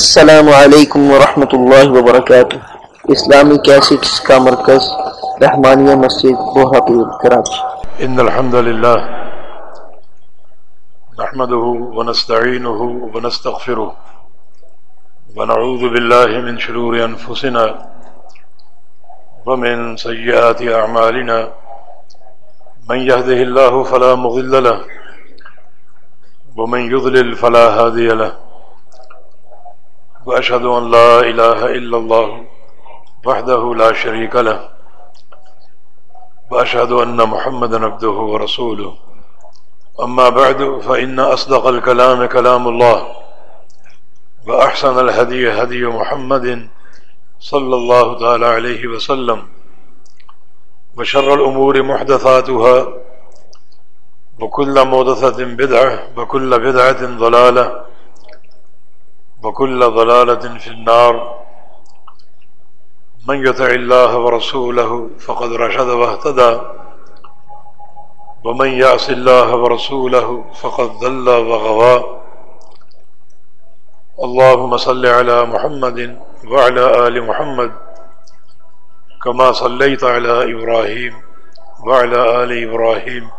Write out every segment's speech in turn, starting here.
السلام علیکم ورحمۃ اللہ وبرکاتہ۔ اسلامی کیسٹس کا مرکز، رحمانیہ مسجد بہاپور کراچی ان الحمد للہ نحمده ونستعینه ونستغفره ونعوذ بالله من شرور انفسنا ومن سیئات اعمالنا۔ من يهده الله فلا مضل له، ومن يضلل فلا هادي له۔ وأشهد أن لا إله إلا الله وحده لا شريك له وأشهد أن محمد نبده ورسوله. أما بعد، فإن أصدق الكلام كلام الله وأحسن الهدي هدي محمد صلى الله تعالى عليه وسلم وشر الأمور محدثاتها وكل موضثة بدعة وكل بدعة ضلالة وكل ضلالة في النار. من يطع الله ورسوله فقد رشد واهتدى. ومن يعص الله ورسوله فقد ضل وغوى. اللهم صل على محمد وعلى آل محمد كما صليت على إبراهيم وعلى آل إبراهيم.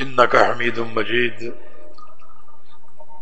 إنك حميد مجيد.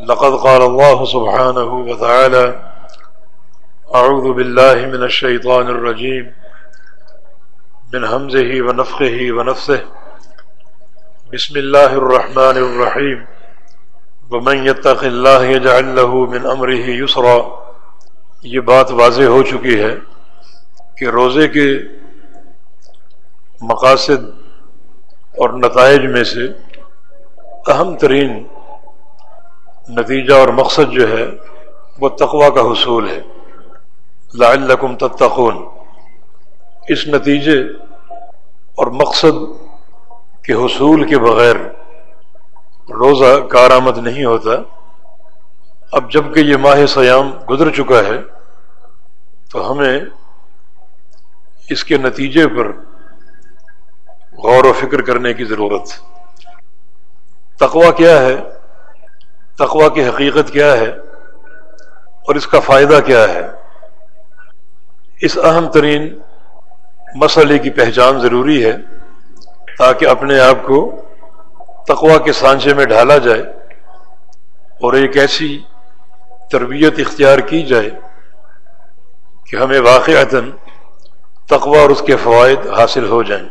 لقد قال الله سبحانه وتعالى أعوذ بالله من الشيطان الرجيم، من همزه ونفخه ونفسه. بسم الله الرحمن الرحيم. ومن يتق الله يجعل له من أمره يسرا. یہ بات واضح ہو چکی ہے کہ روزے کے مقاصد اور نتائج میں سے اہم ترین نتیجہ اور مقصد جو ہے وہ تقوا کا حصول ہے۔ لعلکم تتقون۔ اس نتیجے اور مقصد کے حصول کے بغیر روزہ کارآمد نہیں ہوتا۔ اب جبکہ یہ ماہ سیام گزر چکا ہے، تو ہمیں اس کے نتیجے پر غور و فکر کرنے کی ضرورت۔ تقوا کیا ہے؟ تقوا کی حقیقت کیا ہے اور اس کا فائدہ کیا ہے؟ اس اہم ترین مسئلے کی پہچان ضروری ہے تاکہ اپنے آپ کو تقوا کے سانچے میں ڈھالا جائے اور ایک ایسی تربیت اختیار کی جائے کہ ہمیں واقعات تقوا اور اس کے فوائد حاصل ہو جائیں۔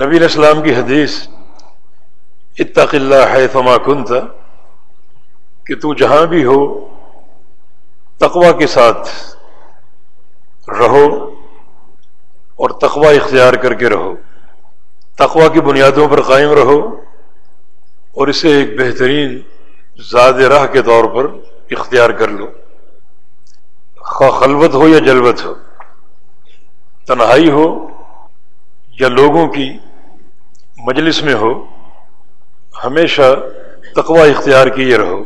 نبی علیہ السلام کی حدیث اتق اللہ ہے فما کن تھا کہ تو جہاں بھی ہو تقوا کے ساتھ رہو اور تقوا اختیار کر کے رہو۔ تقوا کی بنیادوں پر قائم رہو اور اسے ایک بہترین زاد راہ کے طور پر اختیار کر لو۔ خواہ خلوت ہو یا جلوت ہو، تنہائی ہو یا لوگوں کی مجلس میں ہو ہمیشہ تقوا اختیار کیے رہو،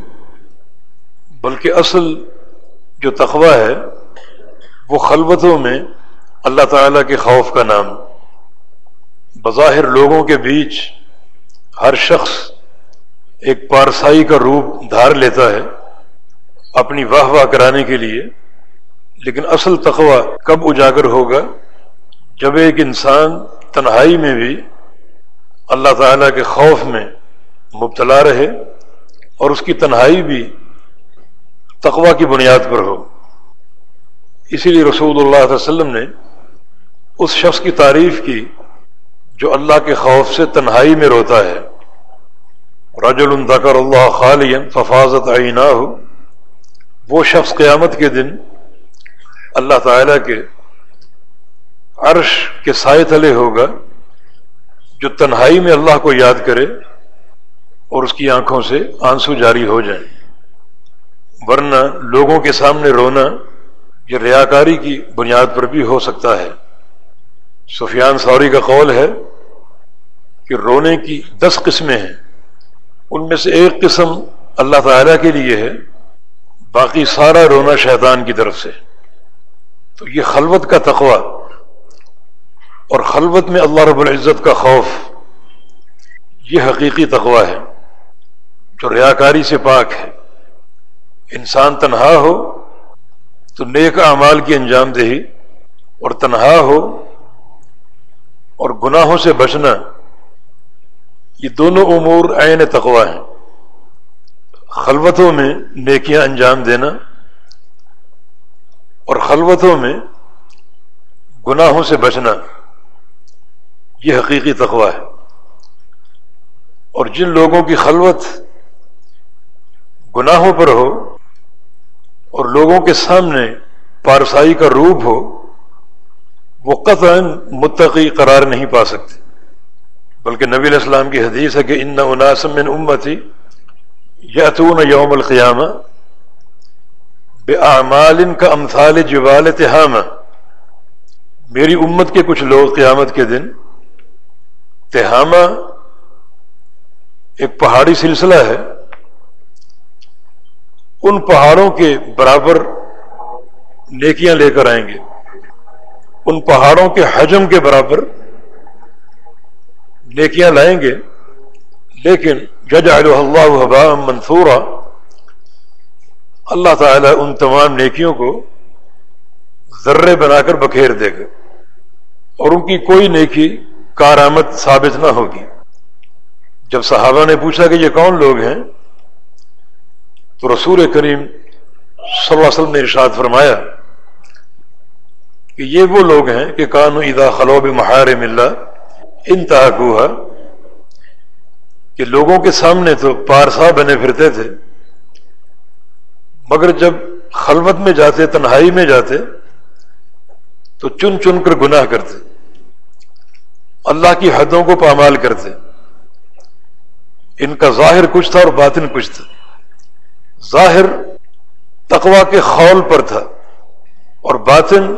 بلکہ اصل جو تقوا ہے، وہ خلوتوں میں اللہ تعالی کے خوف کا نام۔ بظاہر لوگوں کے بیچ ہر شخص ایک پارسائی کا روپ دھار لیتا ہے اپنی واہ واہ کرانے کے لیے، لیکن اصل تقوا کب اجاگر ہوگا؟ جب ایک انسان تنہائی میں بھی اللہ تعالیٰ کے خوف میں مبتلا رہے اور اس کی تنہائی بھی تقوا کی بنیاد پر ہو۔ اسی لیے رسول اللہ علیہ وسلم نے اس شخص کی تعریف کی جو اللہ کے خوف سے تنہائی میں روتا ہے۔ رجل ذکر اللہ خالین ففاظت عینا ہو وہ شخص قیامت کے دن اللہ تعالی کے عرش کے سائے تلے ہوگا جو تنہائی میں اللہ کو یاد کرے۔ اور اس کی آنکھوں سے آنسو جاری ہو جائیں۔ ورنہ لوگوں کے سامنے رونا یہ ریاکاری کی بنیاد پر بھی ہو سکتا ہے۔ سفیان سوری کا قول ہے کہ رونے کی دس قسمیں ہیں۔ ان میں سے ایک قسم اللہ تعالی کے لیے ہے، باقی سارا رونا شیطان کی طرف سے۔ تو یہ خلوت کا تقوی اور خلوت میں اللہ رب العزت کا خوف، یہ حقیقی تقوی ہے۔ جو ریاکاری سے پاک ہے۔ انسان تنہا ہو تو نیک اعمال کی انجام دہی، اور تنہا ہو اور گناہوں سے بچنا، یہ دونوں امور عین تقوا ہیں۔ خلوتوں میں نیکیاں انجام دینا، اور خلوتوں میں گناہوں سے بچنا، یہ حقیقی تقوا ہے۔ اور جن لوگوں کی خلوت گناہوں پر ہو اور لوگوں کے سامنے پارسائی کا روپ ہو، وہ قطع متقی قرار نہیں پا سکتے۔ بلکہ نبی علیہ السلام کی حدیث ہے کہ ان اناسم من امتی یاتون یوم القیامہ بے اعمال کا امثال جوال تہامہ میری امت کے کچھ لوگ قیامت کے دن تہامہ ایک پہاڑی سلسلہ ہے۔ ان پہاڑوں کے برابر نیکیاں لے کر آئیں گے۔ ان پہاڑوں کے حجم کے برابر نیکیاں لائیں گے۔ لیکن جج اللہ حبا منصورہ اللہ تعالی ان تمام نیکیوں کو ذرے بنا کر بکھیر دے گا اور ان کی کوئی نیکی کارآمد ثابت نہ ہوگی۔ جب صحابہ نے پوچھا کہ یہ کون لوگ ہیں تو رسول کریم صلی اللہ علیہ وسلم نے ارشاد فرمایا کہ یہ وہ لوگ ہیں کہ کانو ادا خلوب محارم اللہ انتہا کہ لوگوں کے سامنے تو پارسا بنے پھرتے تھے، مگر جب خلوت میں جاتے، تنہائی میں جاتے، تو چن چن کر گناہ کرتے، اللہ کی حدوں کو پامال کرتے۔ ان کا ظاہر کچھ تھا اور باطن کچھ تھا۔ ظاہر تقوا کے خول پر تھا اور باطن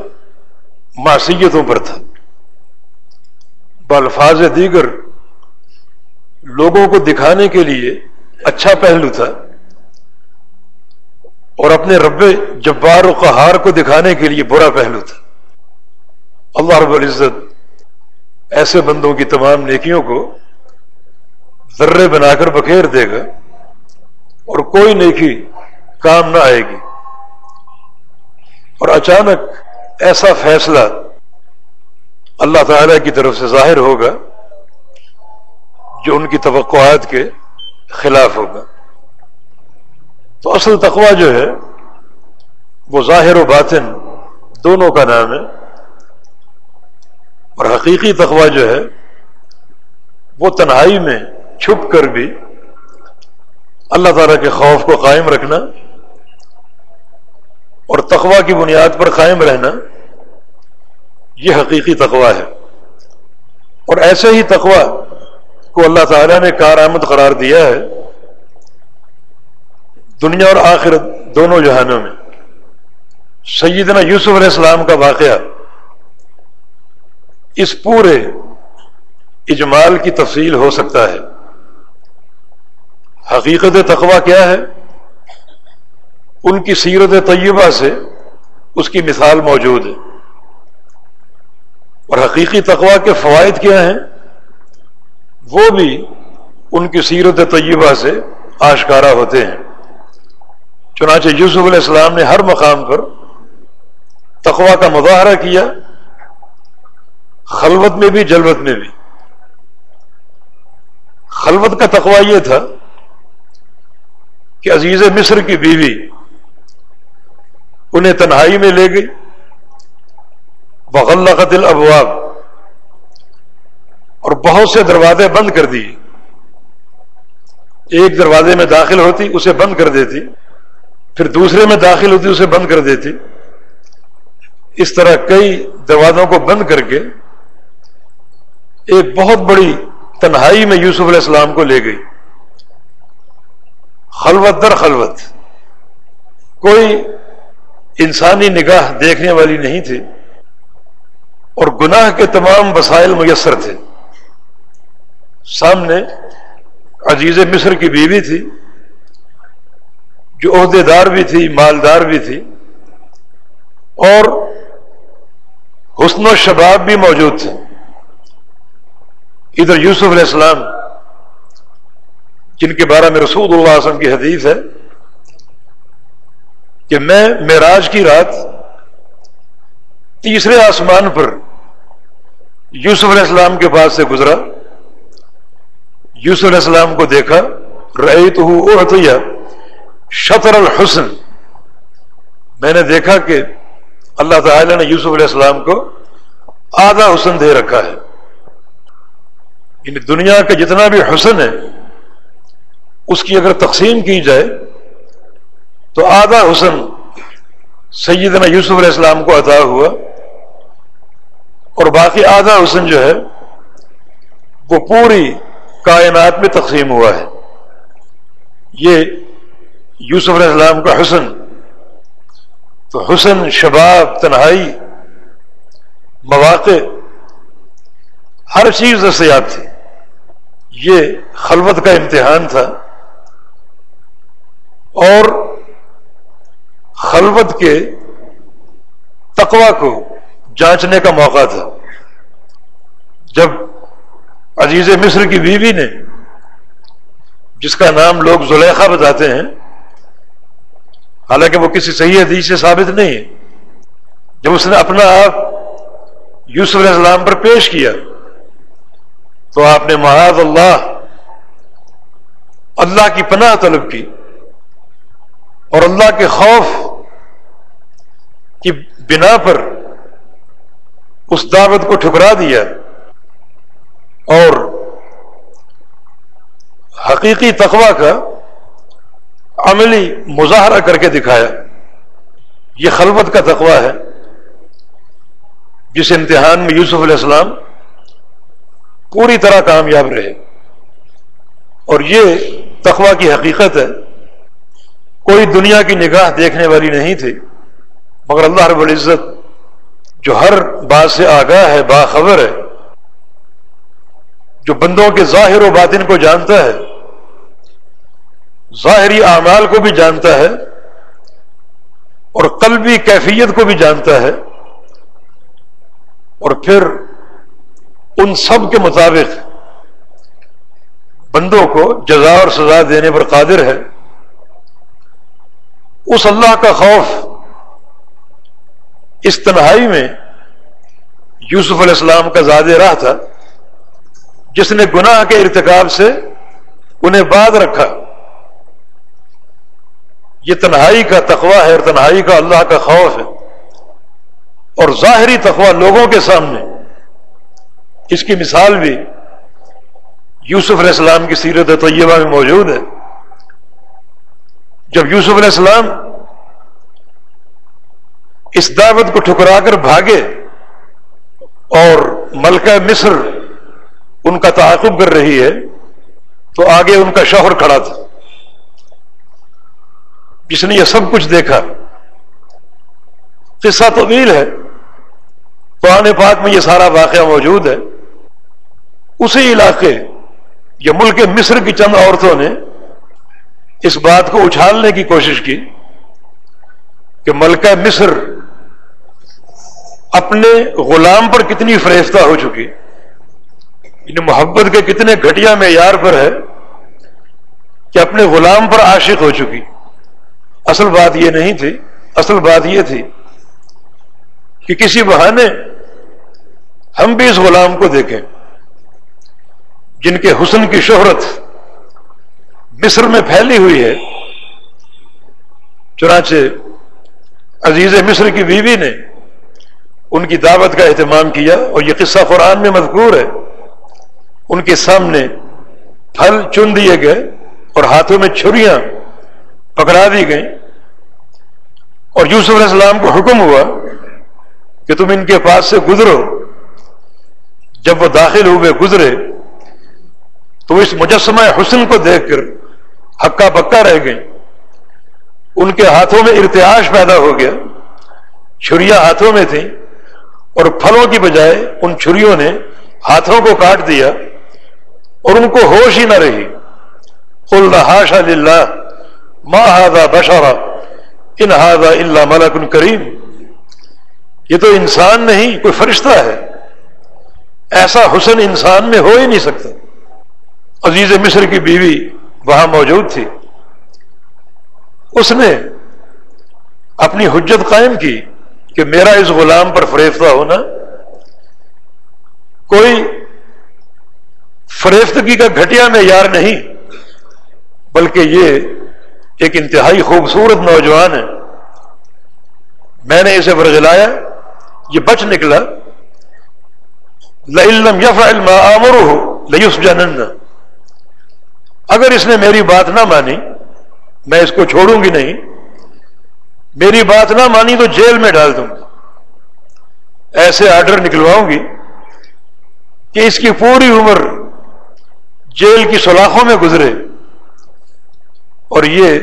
معصیتوں پر تھا۔ بالفاظ دیگر لوگوں کو دکھانے کے لیے اچھا پہلو تھا اور اپنے رب جبار و قہار کو دکھانے کے لیے برا پہلو تھا۔ اللہ رب العزت ایسے بندوں کی تمام نیکیوں کو ذرے بنا کر بکھیر دے گا اور کوئی نیکی کام نہ آئے گی۔ اور اچانک ایسا فیصلہ اللہ تعالی کی طرف سے ظاہر ہوگا جو ان کی توقعات کے خلاف ہوگا۔ تو اصل تقوی جو ہے، وہ ظاہر و باطن دونوں کا نام ہے۔ اور حقیقی تقوی جو ہے، وہ تنہائی میں چھپ کر بھی اللہ تعالی کے خوف کو قائم رکھنا اور تقوا کی بنیاد پر قائم رہنا، یہ حقیقی تقوا ہے۔ اور ایسے ہی تقوا کو اللہ تعالیٰ نے کارآمد قرار دیا ہے دنیا اور آخرت دونوں جہانوں میں۔ سیدنا یوسف علیہ السلام کا واقعہ اس پورے اجمال کی تفصیل ہو سکتا ہے۔ حقیقت تقوا کیا ہے؟ ان کی سیرت طیبہ سے اس کی مثال موجود ہے۔ اور حقیقی تقوا کے فوائد کیا ہیں؟ وہ بھی ان کی سیرت طیبہ سے آشکارا ہوتے ہیں۔ چنانچہ یوسف علیہ السلام نے ہر مقام پر تقوا کا مظاہرہ کیا، خلوت میں بھی، جلوت میں بھی۔ خلوت کا تقوا یہ تھا کہ عزیز مصر کی بیوی انہیں تنہائی میں لے گئی۔ بغل قتل ابواب اور بہت سے دروازے بند کر دی ایک دروازے میں داخل ہوتی، اسے بند کر دیتی۔ پھر دوسرے میں داخل ہوتی، اسے بند کر دیتی۔ اس طرح کئی دروازوں کو بند کر کے ایک بہت بڑی تنہائی میں یوسف علیہ السلام کو لے گئی۔ خلوت در خلوت۔ کوئی انسانی نگاہ دیکھنے والی نہیں تھی اور گناہ کے تمام وسائل میسر تھے۔ سامنے عزیز مصر کی بیوی تھی، جو عہدے دار بھی تھی مالدار بھی تھی۔ اور حسن و شباب بھی موجود تھے۔ ادھر یوسف علیہ السلام جن کے بارے میں رسول اللہ علیہ وسلم کی حدیث ہے کہ میں معراج کی رات تیسرے آسمان پر یوسف علیہ السلام کے پاس سے گزرا۔ یوسف علیہ السلام کو دیکھا۔ رہی تو ہوں شطر الحسن۔ میں نے دیکھا کہ اللہ تعالی نے یوسف علیہ السلام کو آدھا حسن دے رکھا ہے۔ یعنی دنیا کا جتنا بھی حسن ہے اس کی اگر تقسیم کی جائے تو آدھا حسن سیدنا یوسف علیہ السلام کو عطا ہوا اور باقی آدھا حسن جو ہے وہ پوری کائنات میں تقسیم ہوا ہے۔ یہ یوسف علیہ السلام کا حسن۔ تو حسن، شباب، تنہائی، مواقع، ہر چیز دستیاب تھی۔ یہ خلوت کا امتحان تھا۔ اور خلوت کے تقوا کو جانچنے کا موقع تھا۔ جب عزیز مصر کی بیوی نے، جس کا نام لوگ زلیخا بتاتے ہیں، حالانکہ وہ کسی صحیح حدیث سے ثابت نہیں ہے، جب اس نے اپنا آپ یوسف علیہ السلام پر پیش کیا، تو آپ نے محاذ اللہ اللہ کی پناہ طلب کی۔ اور اللہ کے خوف کی بنا پر اس دعوت کو ٹھکرا دیا اور حقیقی تقوی کا عملی مظاہرہ کر کے دکھایا۔ یہ خلوت کا تقوی ہے۔ جس امتحان میں یوسف علیہ السلام پوری طرح کامیاب رہے۔ اور یہ تقوی کی حقیقت ہے۔ کوئی دنیا کی نگاہ دیکھنے والی نہیں تھی۔ مگر اللہ رب العزت جو ہر بات سے آگاہ ہے، باخبر ہے، جو بندوں کے ظاہر و باطن کو جانتا ہے، ظاہری اعمال کو بھی جانتا ہے، اور قلبی کیفیت کو بھی جانتا ہے، اور پھر ان سب کے مطابق بندوں کو جزا اور سزا دینے پر قادر ہے۔ اس اللہ کا خوف اس تنہائی میں یوسف علیہ السلام کا زیادہ راہ تھا، جس نے گناہ کے ارتکاب سے انہیں بعد رکھا۔ یہ تنہائی کا تقوی ہے اور تنہائی کا اللہ کا خوف ہے۔ اور ظاہری تقوی لوگوں کے سامنے۔ اس کی مثال بھی یوسف علیہ السلام کی سیرت طیبہ میں موجود ہے۔ جب یوسف علیہ السلام اس دعوت کو ٹھکرا کر بھاگے اور ملکہ مصر ان کا تعاقب کر رہی ہے، تو آگے ان کا شوہر کھڑا تھا۔ جس نے یہ سب کچھ دیکھا، قصہ طویل ہے۔ قرآن پاک میں یہ سارا واقعہ موجود ہے۔ اسی علاقے یا ملک مصر کی چند عورتوں نے اس بات کو اچھالنے کی کوشش کی کہ ملکہ مصر اپنے غلام پر کتنی فریفتہ ہو چکی یعنی محبت کے کتنے گھٹیا معیار پر ہے کہ اپنے غلام پر عاشق ہو چکی۔ اصل بات یہ نہیں تھی، اصل بات یہ تھی کہ کسی بہانے ہم بھی اس غلام کو دیکھیں، جن کے حسن کی شہرت مصر میں پھیلی ہوئی ہے۔ چنانچہ عزیز مصر کی بیوی نے ان کی دعوت کا اہتمام کیا اور یہ قصہ قرآن میں مذکور ہے۔ ان کے سامنے پھل چن دیے گئے اور ہاتھوں میں چھریاں پکڑا دی گئیں۔ اور یوسف علیہ السلام کو حکم ہوا کہ تم ان کے پاس سے گزرو۔ جب وہ داخل ہوئے، گزرے تو اس مجسمہ حسن کو دیکھ کر ہکا بکا رہ گئے ان کے ہاتھوں میں ارتیاش پیدا ہو گیا۔ چھریاں ہاتھوں میں تھیں اور پھلوں کی بجائے ان چھریوں نے ہاتھوں کو کاٹ دیا اور ان کو ہوش ہی نہ رہی۔ قل ہاشا للہ ما ہاضا بشارا ان ہاضا اللہ ملک کریم۔ یہ تو انسان نہیں، کوئی فرشتہ ہے۔ ایسا حسن انسان میں ہو ہی نہیں سکتا۔ عزیز مصر کی بیوی وہاں موجود تھی۔ اس نے اپنی حجت قائم کی کہ میرا اس غلام پر فریفتہ ہونا، کوئی فریفتگی کا گھٹیا میں یار نہیں، بلکہ یہ ایک انتہائی خوبصورت نوجوان ہے۔ میں نے اسے ورگلایا یہ بچ نکلا۔ لم یف علما آمر ہو لیس اگر اس نے میری بات نہ مانی، میں اس کو چھوڑوں گی نہیں، میری بات نہ مانی تو جیل میں ڈال دوں گی۔ ایسے آرڈر نکلواؤں گی کہ اس کی پوری عمر جیل کی سلاخوں میں گزرے۔ اور یہ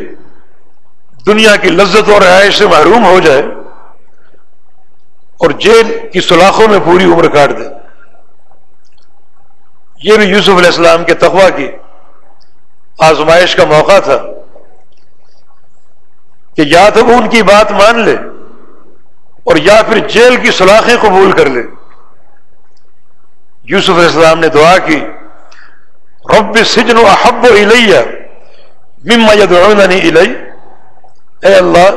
دنیا کی لذت اور رہائش سے محروم ہو جائے اور جیل کی سلاخوں میں پوری عمر کاٹ دے۔ یہ بھی یوسف علیہ السلام کے تقوا کی آزمائش کا موقع تھا کہ یا تو وہ ان کی بات مان لے اور یا پھر جیل کی سلاخیں قبول کر لے۔ یوسف علیہ السلام نے دعا کی، رب سجن و احب الیہ مما یدعوننی الی اے اللہ،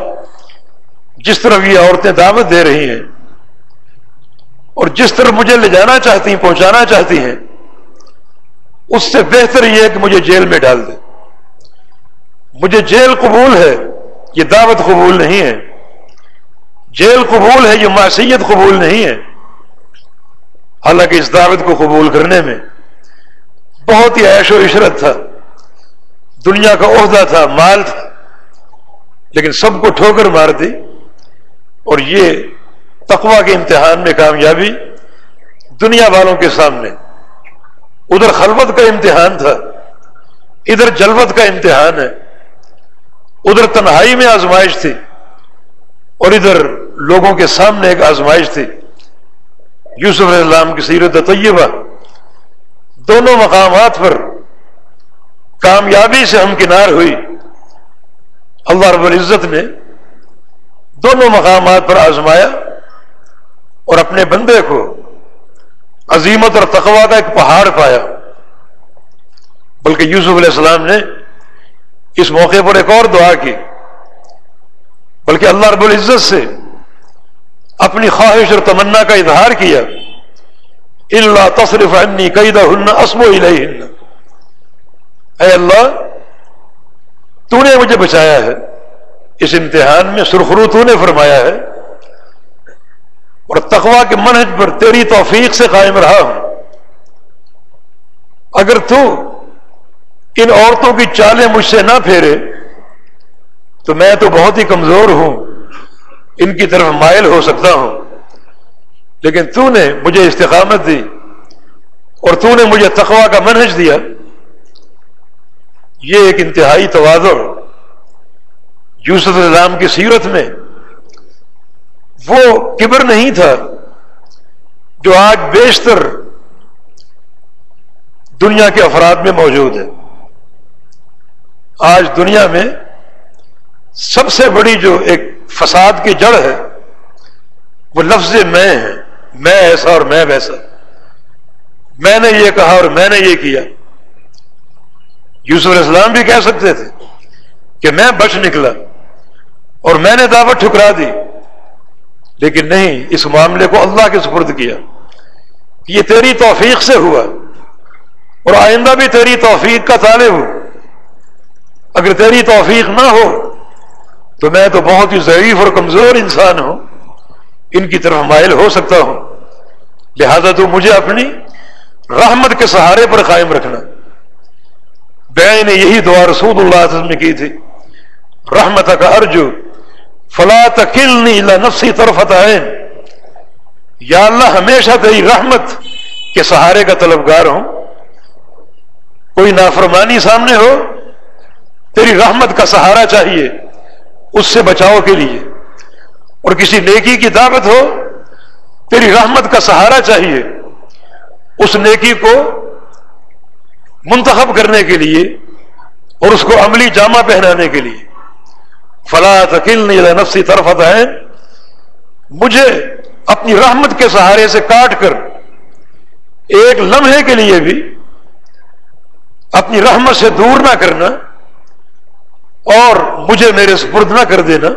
جس طرف یہ عورتیں دعوت دے رہی ہیں اور جس طرف مجھے لے جانا چاہتی ہیں، پہنچانا چاہتی ہیں اس سے بہتر یہ ہے کہ مجھے جیل میں ڈال دے۔ مجھے جیل قبول ہے، یہ دعوت قبول نہیں ہے۔ جیل قبول ہے، یہ معصیت قبول نہیں ہے۔ حالانکہ اس دعوت کو قبول کرنے میں بہت ہی عیش و عشرت تھا۔ دنیا کا عہدہ تھا، مال تھا۔ لیکن سب کو ٹھوکر مار دی۔ اور یہ تقوا کے امتحان میں کامیابی دنیا والوں کے سامنے ادھر خلوت کا امتحان تھا، ادھر جلوت کا امتحان ہے، ادھر تنہائی میں آزمائش تھی اور ادھر لوگوں کے سامنے ایک آزمائش تھی۔ یوسف علیہ السلام کی سیرت طیبہ، دونوں مقامات پر کامیابی سے ہمکنار ہوئی۔ اللہ رب العزت نے دونوں مقامات پر آزمایا اور اپنے بندے کو عظیمت اور تقوا کا ایک پہاڑ پایا۔ بلکہ یوسف علیہ السلام نے اس موقع پر ایک اور دعا کی۔ بلکہ اللہ رب العزت سے اپنی خواہش اور تمنا کا اظہار کیا۔ اللہ تصرف عنی قیدہ ہن اسم و اے اللہ، تو نے مجھے بچایا ہے۔ اس امتحان میں سرخرو تو نے فرمایا ہے۔ اور تقوا کے منہج پر تیری توفیق سے قائم رہا۔ ہوں اگر تو ان عورتوں کی چالیں مجھ سے نہ پھیرے، تو میں تو بہت ہی کمزور ہوں، ان کی طرف مائل ہو سکتا ہوں۔ لیکن تو نے مجھے استقامت دی اور تو نے مجھے تقوا کا منہج دیا۔ یہ ایک انتہائی توازر یوسف السلام کی سیرت میں وہ کبر نہیں تھا جو آج بیشتر دنیا کے افراد میں موجود ہے۔ آج دنیا میں سب سے بڑی جو ایک فساد کی جڑ ہے، وہ لفظ میں ہے، میں ایسا اور میں ویسا۔ میں نے یہ کہا اور میں نے یہ کیا۔ یوسف علیہ السلام بھی کہہ سکتے تھے کہ میں بچ نکلا اور میں نے دعوت ٹھکرا دی۔ لیکن نہیں، اس معاملے کو اللہ کے سپرد کیا۔ کہ یہ تیری توفیق سے ہوا۔ اور آئندہ بھی تیری توفیق کا طالب ہوں۔ اگر تیری توفیق نہ ہو، تو میں تو بہت ہی ضعیف اور کمزور انسان ہوں۔ ان کی طرف مائل ہو سکتا ہوں۔ لہذا تو مجھے اپنی رحمت کے سہارے پر قائم رکھنا۔ بے نے یہی دعا رسول اللہ علیہ وسلم نے کی تھی۔ رحمت کا ارجو۔ فلا تکلنی الا نفسی طرف یا اللہ، ہمیشہ تیری رحمت کے سہارے کا طلبگار ہوں۔ کوئی نافرمانی سامنے ہو، تیری رحمت کا سہارا چاہیے، اس سے بچاؤ کے لیے۔ اور کسی نیکی کی دعوت ہو، تیری رحمت کا سہارا چاہیے۔ اس نیکی کو منتخب کرنے کے لیے اور اس کو عملی جامہ پہنانے کے لیے۔ فلاں تکیل نہیں نفسی طرف ہے۔ مجھے اپنی رحمت کے سہارے سے کاٹ کر ایک لمحے کے لیے بھی اپنی رحمت سے دور نہ کرنا اور مجھے میرے سپرد نہ کر دینا،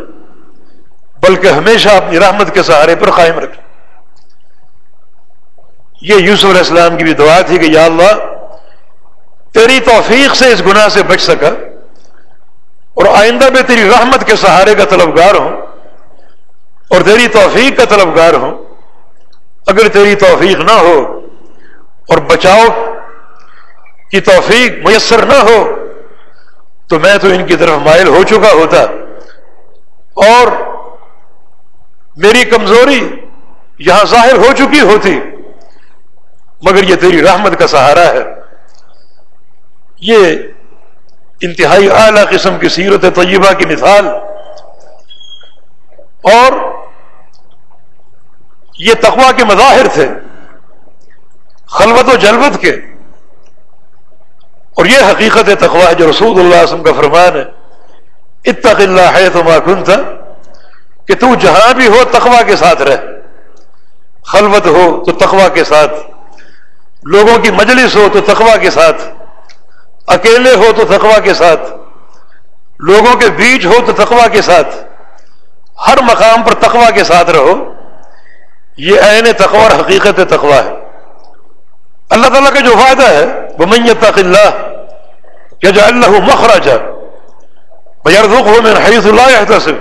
بلکہ ہمیشہ اپنی رحمت کے سہارے پر قائم رکھنا یہ یوسف علیہ السلام کی بھی دعا تھی کہ یا اللہ، تیری توفیق سے اس گناہ سے بچ سکا۔ اور آئندہ میں تیری رحمت کے سہارے کا طلبگار ہوں اور تیری توفیق کا طلبگار ہوں۔ اگر تیری توفیق نہ ہو اور بچاؤ کی توفیق میسر نہ ہو تو میں تو ان کی طرف مائل ہو چکا ہوتا۔ اور میری کمزوری یہاں ظاہر ہو چکی ہوتی، مگر یہ تیری رحمت کا سہارا ہے۔ یہ انتہائی اعلی قسم کی سیرت طیبہ کی مثال۔ اور یہ تقوا کے مظاہر تھے، خلوت و جلوت کے۔ اور یہ حقیقت تقوا ہے جو رسول اللہ وسلم کا فرمان ہے، اتق اللہ ہے تو ماخن تھا کہ تو جہاں بھی ہو تقوا کے ساتھ رہ۔ خلوت ہو تو تقوا کے ساتھ، لوگوں کی مجلس ہو تو تقوا کے ساتھ۔ اکیلے ہو تو تقوا کے ساتھ، لوگوں کے بیچ ہو تو تقوا کے ساتھ، ہر مقام پر تقوا کے ساتھ رہو۔ یہ عین تقوا اور حقیقت تقوا ہے۔ اللہ تعالیٰ کا جو فائدہ ہے وہ میت اللہ یا جو اللہ مخراجا بیر دکھ ہو میں حیث اللہ سے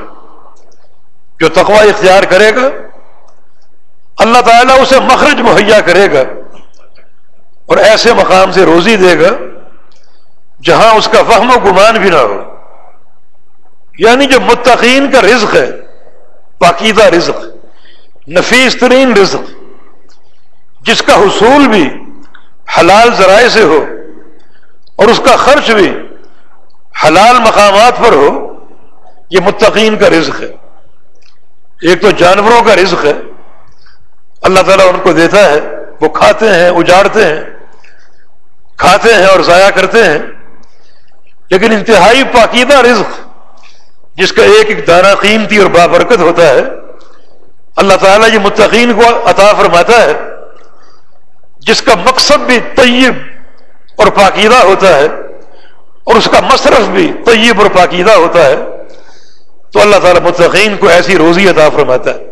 جو تقوا اختیار کرے گا، اللہ تعالیٰ اسے مخرج مہیا کرے گا اور ایسے مقام سے روزی دے گا جہاں اس کا فہم و گمان بھی نہ ہو۔ یعنی جو متقین کا رزق ہے پاکیدہ رزق، نفیس ترین رزق، جس کا حصول بھی حلال ذرائع سے ہو اور اس کا خرچ بھی حلال مقامات پر ہو، یہ متقین کا رزق ہے۔ ایک تو جانوروں کا رزق ہے۔ اللہ تعالیٰ ان کو دیتا ہے، وہ کھاتے ہیں، اجاڑتے ہیں، کھاتے ہیں اور ضائع کرتے ہیں۔ لیکن انتہائی پاکیدہ رزق، جس کا ایک ایک دانہ قیمتی اور بابرکت ہوتا ہے، اللہ تعالیٰ یہ متقین کو عطا فرماتا ہے، جس کا مقصد بھی طیب اور پاکیدہ ہوتا ہے، اور اس کا مصرف بھی طیب اور پاکیدہ ہوتا ہے، تو اللہ تعالیٰ متقین کو ایسی روزی عطا فرماتا ہے۔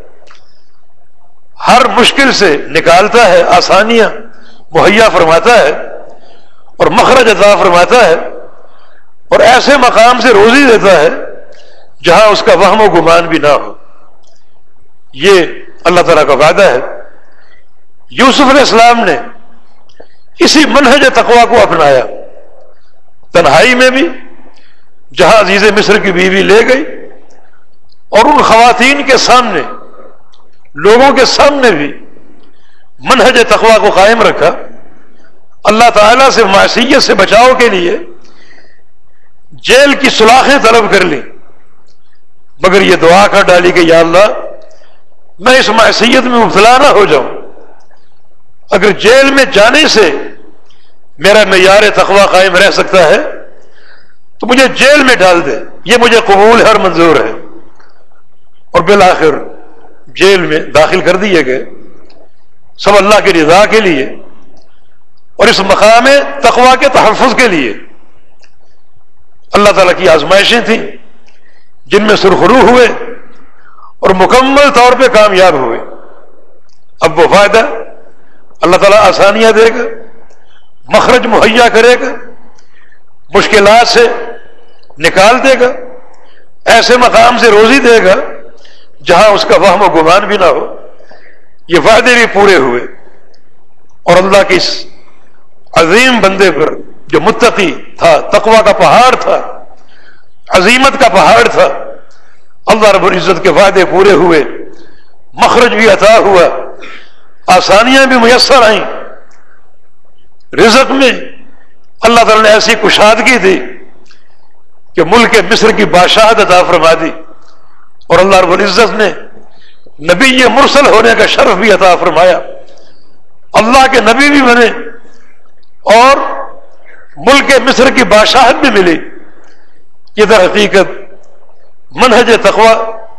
ہر مشکل سے نکالتا ہے، آسانیاں مہیا فرماتا ہے، اور مخرج عطا فرماتا ہے۔ اور ایسے مقام سے روزی دیتا ہے جہاں اس کا وہم و گمان بھی نہ ہو۔ یہ اللہ تعالیٰ کا وعدہ ہے۔ یوسف علیہ السلام نے اسی منہج تقوا کو اپنایا۔ تنہائی میں بھی، جہاں عزیز مصر کی بیوی لے گئی۔ اور ان خواتین کے سامنے، لوگوں کے سامنے بھی منہج تقوا کو قائم رکھا۔ اللہ تعالیٰ سے معصیت سے بچاؤ کے لیے جیل کی سلاخیں طلب کر لی مگر یہ دعا کر ڈالی کہ یا اللہ، میں اس معصیت میں مبتلا نہ ہو جاؤں۔ اگر جیل میں جانے سے میرا معیار تقوا قائم رہ سکتا ہے، تو مجھے جیل میں ڈال دے۔ یہ مجھے قبول ہر منظور ہے۔ اور بالآخر جیل میں داخل کر دیے گئے۔ سب اللہ کی رضا کے لیے اور اس مقام تقوا کے تحفظ کے لیے۔ اللہ تعالیٰ کی آزمائشیں تھیں، جن میں سرخرو ہوئے اور مکمل طور پہ کامیاب ہوئے۔ اب وہ فائدہ اللہ تعالیٰ آسانیاں دے گا، مخرج مہیا کرے گا، مشکلات سے نکال دے گا، ایسے مقام سے روزی دے گا جہاں اس کا وہم و گمان بھی نہ ہو۔ یہ وعدے بھی پورے ہوئے۔ اور اللہ کی اس عظیم بندے پر جو متقی تھا تقوا کا پہاڑ تھا، عظیمت کا پہاڑ تھا، اللہ رب العزت کے وعدے پورے ہوئے، مخرج بھی عطا ہوا، آسانیاں بھی میسر آئیں، رزق میں اللہ تعالی نے ایسی کشادگی دی کہ ملک مصر کی بادشاہت عطا فرما دی اور اللہ رب العزت نے نبی یہ مرسل ہونے کا شرف بھی عطا فرمایا۔ اللہ کے نبی بھی بنے اور ملک مصر کی بادشاہت بھی ملی۔ یہ در حقیقت منہج تقوا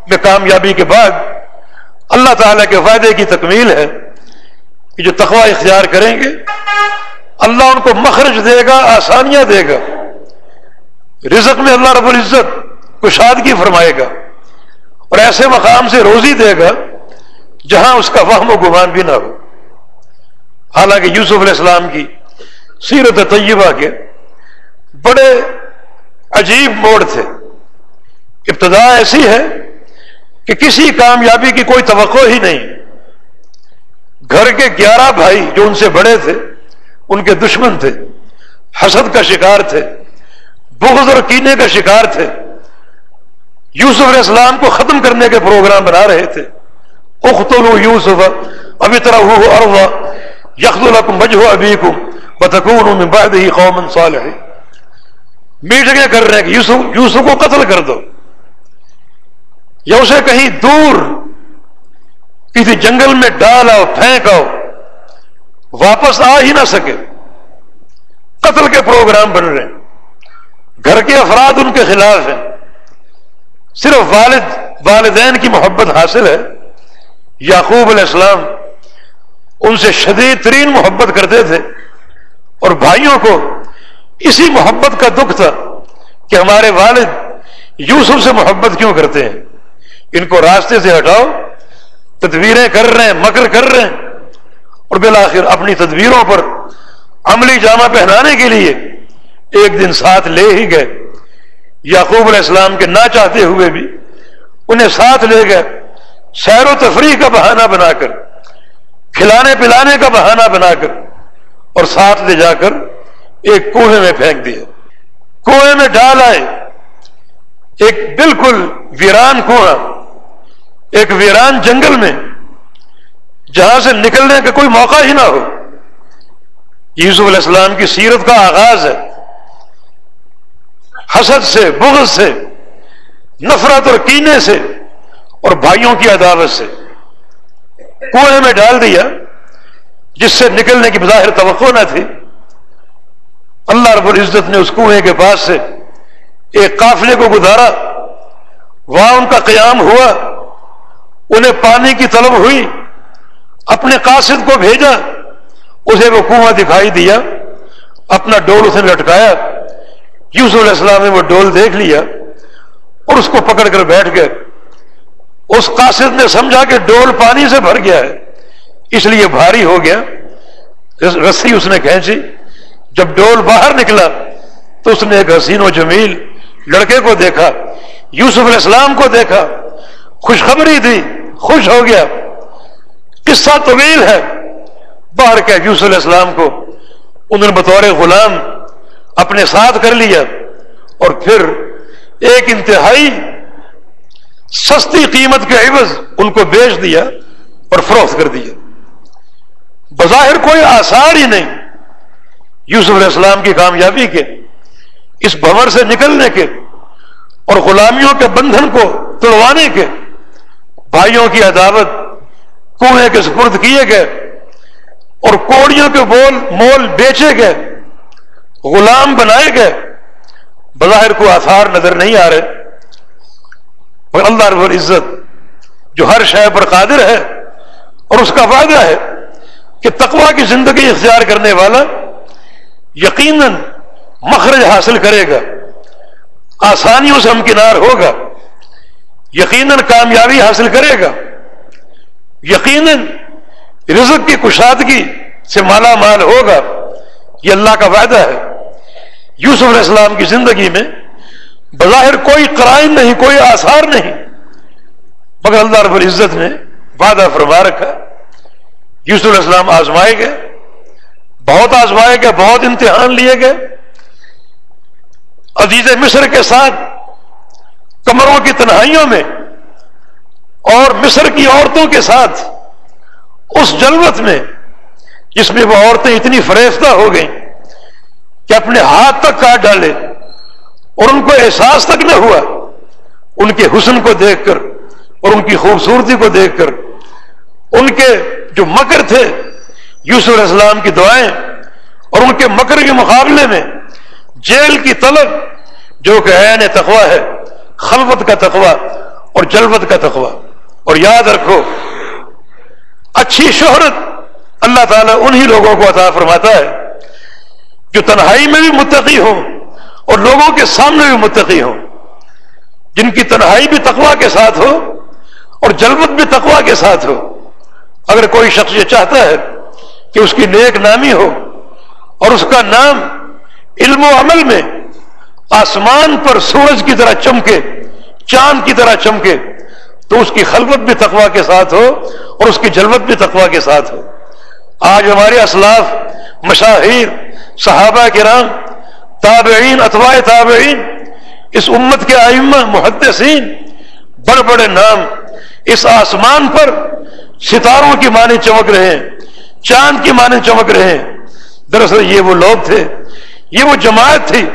میں کامیابی کے بعد اللہ تعالی کے فائدے کی تکمیل ہے کہ جو تقوا اختیار کریں گے، اللہ ان کو مخرج دے گا، آسانیاں دے گا۔ رزق میں اللہ رب العزت کشادگی فرمائے گا اور ایسے مقام سے روزی دے گا جہاں اس کا وہم و گمان بھی نہ ہو۔ حالانکہ یوسف علیہ السلام کی سیرت طیبہ کے بڑے عجیب موڑ تھے۔ ابتدا ایسی ہے کہ کسی کامیابی کی کوئی توقع ہی نہیں۔ گھر کے گیارہ بھائی جو ان سے بڑے تھے، ان کے دشمن تھے، حسد کا شکار تھے، بغض اور کینے کا شکار تھے۔ یوسف علیہ السلام کو ختم کرنے کے پروگرام بنا رہے تھے۔ اختلو یوسف ابھی طرح اروا یخ الحکم بجو ابھی کم بتکون بعد ہی قوم صالح میٹنگیں کر رہے ہیں کہ یوسف یوسف کو قتل کر دو۔ یا اسے کہیں دور کسی جنگل میں ڈال آؤ پھینک آؤ واپس آ ہی نہ سکے۔ قتل کے پروگرام بن رہے ہیں۔ گھر کے افراد ان کے خلاف ہیں۔ صرف والد، والدین کی محبت حاصل ہے۔ یعقوب علیہ السلام ان سے شدید ترین محبت کرتے تھے۔ اور بھائیوں کو اسی محبت کا دکھ تھا کہ ہمارے والد یوسف سے محبت کیوں کرتے ہیں؟ ان کو راستے سے ہٹاؤ، تدبیریں کر رہے ہیں، مکر کر رہے ہیں۔ اور بالآخر اپنی تدبیروں پر عملی جامہ پہنانے کے لیے ایک دن ساتھ لے ہی گئے۔ یعقوب علیہ السلام کے نہ چاہتے ہوئے بھی انہیں ساتھ لے گئے۔ سیر و تفریح کا بہانہ بنا کر کھلانے پلانے کا بہانہ بنا کر اور ساتھ لے جا کر ایک کنویں میں پھینک دیا۔ کنویں میں ڈال آئے۔ ایک بالکل ویران کنواں ایک ویران جنگل میں، جہاں سے نکلنے کا کوئی موقع ہی نہ ہو۔ یوسف علیہ السلام کی سیرت کا آغاز ہے۔ حسد سے، بغض سے، نفرت اور کینے سے اور بھائیوں کی عداوت سے۔ کنویں میں ڈال دیا۔ جس سے نکلنے کی بظاہر توقع نہ تھی۔ اللہ رب العزت نے اس کنویں کے پاس سے ایک قافلے کو گزارا۔ وہاں ان کا قیام ہوا۔ انہیں پانی کی طلب ہوئی۔ اپنے قاصد کو بھیجا۔ اسے وہ کنواں دکھائی دیا۔ اپنا ڈول اسے لٹکایا۔ یوسف علیہ السلام نے وہ ڈول دیکھ لیا اور اس کو پکڑ کر بیٹھ گئے۔ اس قاصد نے سمجھا کہ ڈول پانی سے بھر گیا ہے۔ اس لیے بھاری ہو گیا۔ رسی اس نے کھینچی۔ جب ڈول باہر نکلا تو اس نے ایک حسین و جمیل لڑکے کو دیکھا، یوسف علیہ السلام کو دیکھا۔ خوشخبری تھی خوش ہو گیا۔ قصہ طویل ہے۔ باہر کیا یوسف علیہ السلام کو، انہوں نے بطور غلام اپنے ساتھ کر لیا۔ اور پھر ایک انتہائی سستی قیمت کے عوض ان کو بیچ دیا اور فروخت کر دیا۔ بظاہر کوئی آثار ہی نہیں یوسف علیہ السلام کی کامیابی کے، اس بھور سے نکلنے کے اور غلامیوں کے بندھن کو توڑوانے کے، بھائیوں کی عداوت، کنویں کے سپرد کیے گئے اور کوڑیوں کے بول مول بیچے گئے، غلام بنائے گئے۔ بظاہر کو آثار نظر نہیں آ رہے۔ اور اللہ رب العزت جو ہر شے پر قادر ہے اور اس کا وعدہ ہے کہ تقوا کی زندگی اختیار کرنے والا یقیناً مخرج حاصل کرے گا، آسانیوں سے ہمکنار ہوگا، یقیناً کامیابی حاصل کرے گا، یقیناً رزق کی کشادگی سے مالا مال ہوگا، یہ اللہ کا وعدہ ہے۔ یوسف علیہ السلام کی زندگی میں بظاہر کوئی قرائن نہیں، کوئی آثار نہیں، مگر اللہ رب العزت نے وعدہ فرما رکھا۔ یوسف علیہ السلام آزمائے گئے، بہت آزمائے گئے، بہت امتحان لیے گئے۔ عزیز مصر کے ساتھ کمروں کی تنہائیوں میں اور مصر کی عورتوں کے ساتھ اس جلوت میں جس میں وہ عورتیں اتنی فریفتہ ہو گئیں کہ اپنے ہاتھ تک کاٹ ڈالے اور ان کو احساس تک نہ ہوا، ان کے حسن کو دیکھ کر اور ان کی خوبصورتی کو دیکھ کر ان کے جو مکر تھے، یوسف علیہ السلام کی دعائیں، اور ان کے مکر کے مقابلے میں جیل کی طلب، جو کہ عین تقوا ہے، خلوت کا تقوا اور جلوت کا تقوا اور یاد رکھو، اچھی شہرت اللہ تعالیٰ انہی لوگوں کو عطا فرماتا ہے، جو تنہائی میں بھی متقی ہوں اور لوگوں کے سامنے بھی متقی ہوں۔ جن کی تنہائی بھی تقوا کے ساتھ ہو اور جلوت بھی تقوا کے ساتھ ہو۔ اگر کوئی شخص یہ چاہتا ہے کہ اس کی نیک نامی ہو اور اس کا نام علم و عمل میں آسمان پر سورج کی طرح چمکے، چاند کی طرح چمکے، تو اس کی خلوت بھی تقوا کے ساتھ ہو اور اس کی جلوت بھی تقوا کے ساتھ ہو۔ آج ہمارے اسلاف، مشاہیر، صحابہ کرام، تابعین اتوا تابعین، اس امت کے آئمہ محدثین، بڑے بڑے نام اس آسمان پر ستاروں کی معنی چمک رہے ہیں، چاند کی معنی چمک رہے ہیں۔ دراصل یہ وہ لوگ تھے، یہ وہ جماعت تھی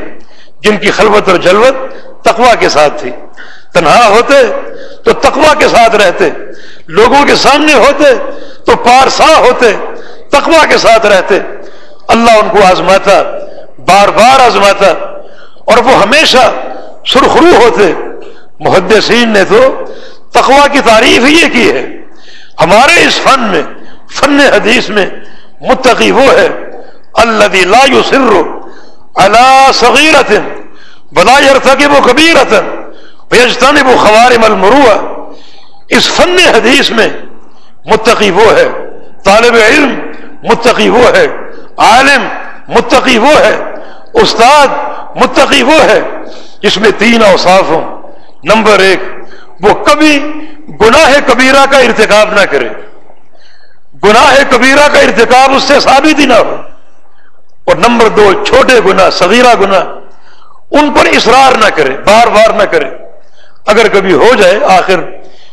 جن کی خلوت اور جلوت تقوا کے ساتھ تھی۔ تنہا ہوتے تو تقوا کے ساتھ رہتے، لوگوں کے سامنے ہوتے تو پارسا ہوتے تقوا کے ساتھ رہتے۔ اللہ ان کو آزماتا، بار بار آزماتا، اور وہ ہمیشہ سرخرو ہوتے۔ محدثین نے تو تقوا کی تعریف ہی یہ کی ہے۔ ہمارے اس فن میں، فن حدیث میں متقی وہ ہے اللہ لا يسر على صغيرة ولا يرتكب كبيرة ويجتنب خوارم المروءة اس فن حدیث میں متقی وہ ہے، طالب علم متقی وہ ہے، عالم متقی وہ ہے، استاد متقی وہ ہے۔ جس میں تین اوصاف ہوں۔ نمبر ایک وہ کبھی گناہ کبیرہ کا ارتکاب نہ کرے۔ گناہ کبیرہ کا ارتکاب اس سے ثابت ہی نہ ہو۔ اور نمبر دو، چھوٹے گنا صغیرہ گنا ان پر اصرار نہ کرے، بار بار نہ کرے۔ اگر کبھی ہو جائے، آخر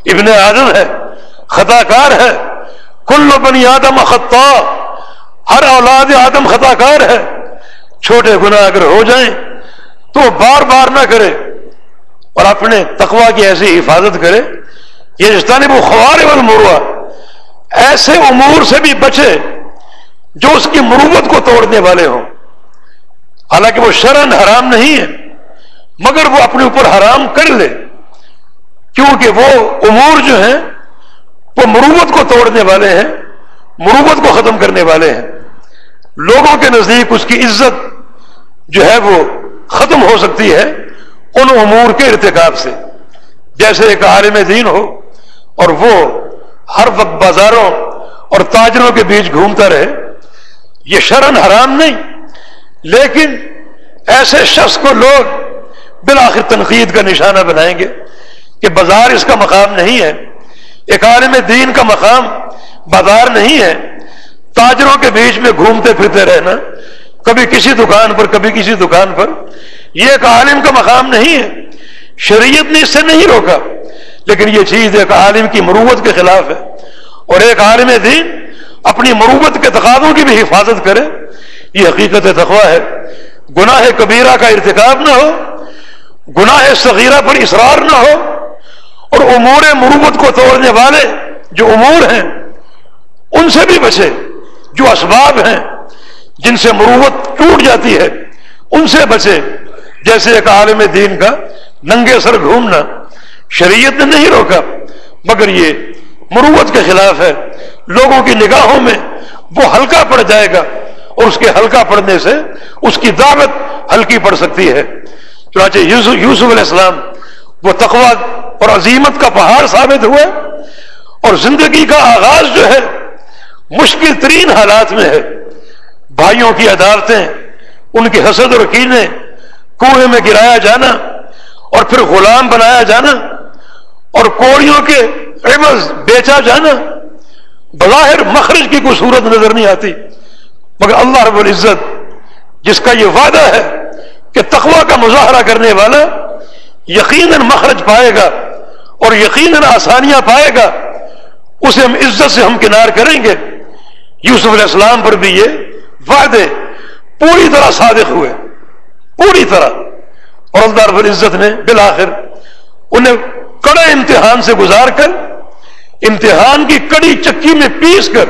ابن آدم ہے خطا کار ہے۔ کل بنی آدم خطا، ہر اولاد آدم خطا کار ہے۔ چھوٹے گنا اگر ہو جائیں، تو بار بار نہ کرے۔ اور اپنے تقوا کی ایسی حفاظت کرے۔ یہ رشتہ نے وہ خوار مروا ایسے امور سے بھی بچے جو اس کی مروبت کو توڑنے والے ہوں۔ حالانکہ وہ شرن حرام نہیں ہے، مگر وہ اپنے اوپر حرام کر لے۔ کیونکہ وہ امور جو ہیں، وہ مروبت کو توڑنے والے ہیں مروبت کو ختم کرنے والے ہیں۔ لوگوں کے نزدیک اس کی عزت جو ہے وہ ختم ہو سکتی ہے۔ ان امور کے ارتکاب سے۔ جیسے ایک عالم دین ہو اور وہ ہر وقت بازاروں اور تاجروں کے بیچ گھومتا رہے، یہ شرن حرام نہیں، لیکن ایسے شخص کو لوگ بالآخر تنقید کا نشانہ بنائیں گے کہ بازار اس کا مقام نہیں ہے، ایک عالم دین کا مقام بازار نہیں ہے، تاجروں کے بیچ میں گھومتے پھرتے رہنا، کبھی کسی دکان پر، کبھی کسی دکان پر۔ یہ ایک عالم کا مقام نہیں ہے۔ شریعت نے اس سے نہیں روکا۔ لیکن یہ چیز ایک عالم کی مروت کے خلاف ہے۔ اور ایک عالم دین اپنی مروبت کے تقاضوں کی بھی حفاظت کرے۔ یہ حقیقت تقوا ہے۔ گناہ کبیرہ کا ارتکاب نہ ہو۔ گناہ صغیرہ پر اصرار نہ ہو۔ اور امور مروبت کو توڑنے والے جو امور ہیں، ان سے بھی بچے۔ جو اسباب ہیں جن سے مروبت ٹوٹ جاتی ہے، ان سے بچے۔ جیسے ایک عالم دین کا ننگے سر گھومنا شریعت نے نہیں روکا، مگر یہ مروت کے خلاف ہے۔ لوگوں کی نگاہوں میں وہ ہلکا پڑ جائے گا اور اس کے ہلکا پڑنے سے اس کی دعوت ہلکی پڑ سکتی ہے۔ چنانچہ یوسف علیہ السلام وہ تقوا اور عظیمت کا پہاڑ ثابت ہوئے اور زندگی کا آغاز جو ہے، مشکل ترین حالات میں ہے۔ بھائیوں کی عدالتیں، ان کی حسد اور کینے کنویں میں گرایا جانا اور پھر غلام بنایا جانا اور کوڑیوں کے عوض بیچا جانا، بظاہر مخرج کی کوئی صورت نظر نہیں آتی۔ مگر اللہ رب العزت جس کا یہ وعدہ ہے کہ تقوی کا مظاہرہ کرنے والا یقیناً مخرج پائے گا اور یقیناً آسانیاں پائے گا، اسے ہم عزت سے ہم کنار کریں گے۔ یوسف علیہ السلام پر بھی یہ وعدے پوری طرح صادق ہوئے۔ پوری طرح۔ اور اللہ رب العزت نے بالآخر انہیں کڑے امتحان سے گزار کر، امتحان کی کڑی چکی میں پیس کر،